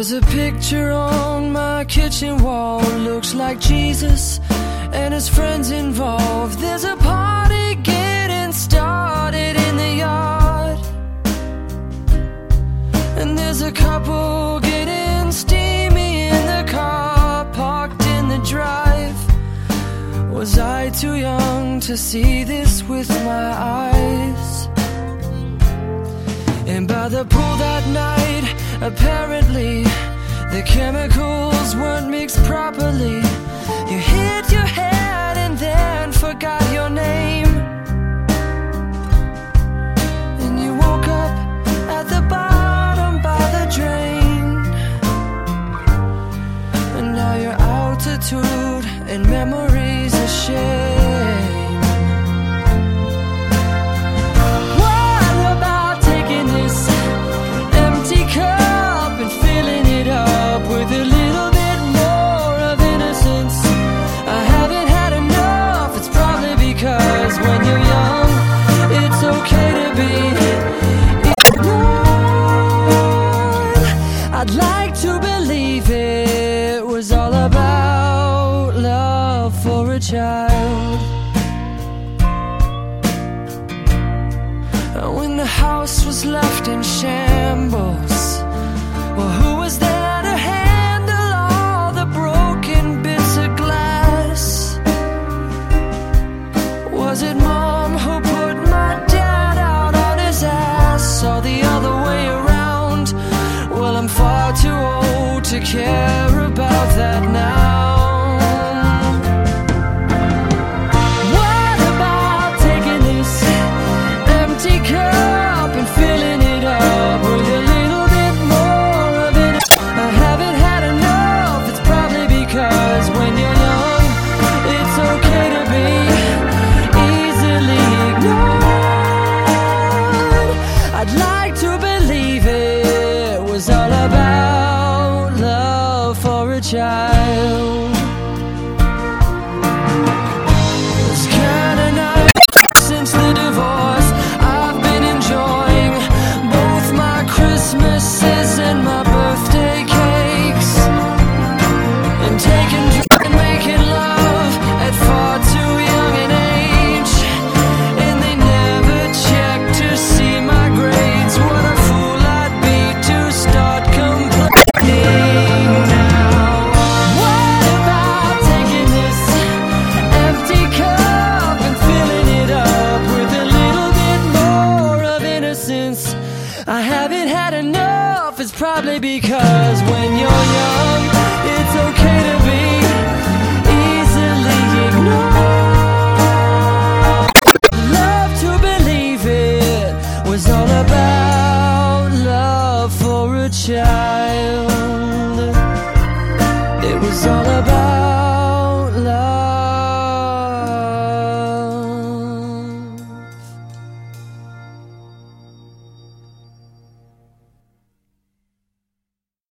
picture on my kitchen wall looks like Jesus and his friends involved. There's a party getting started in the yard, and there's a couple getting steamy in the car parked in the drive. Was I too young to see this with my eyes? And by the pool that night, apparently the chemicals weren't mixed properly. You hit your head and then forgot your name. And you woke up at the bottom by the drain. And now your altitude and memories are shame. Child. When the house was left in shambles, well, who was there to handle all the broken bits of glass? Was it mom who put my dad out on his ass, or the other way around? Well, I'm far too old to care about that child. because when you're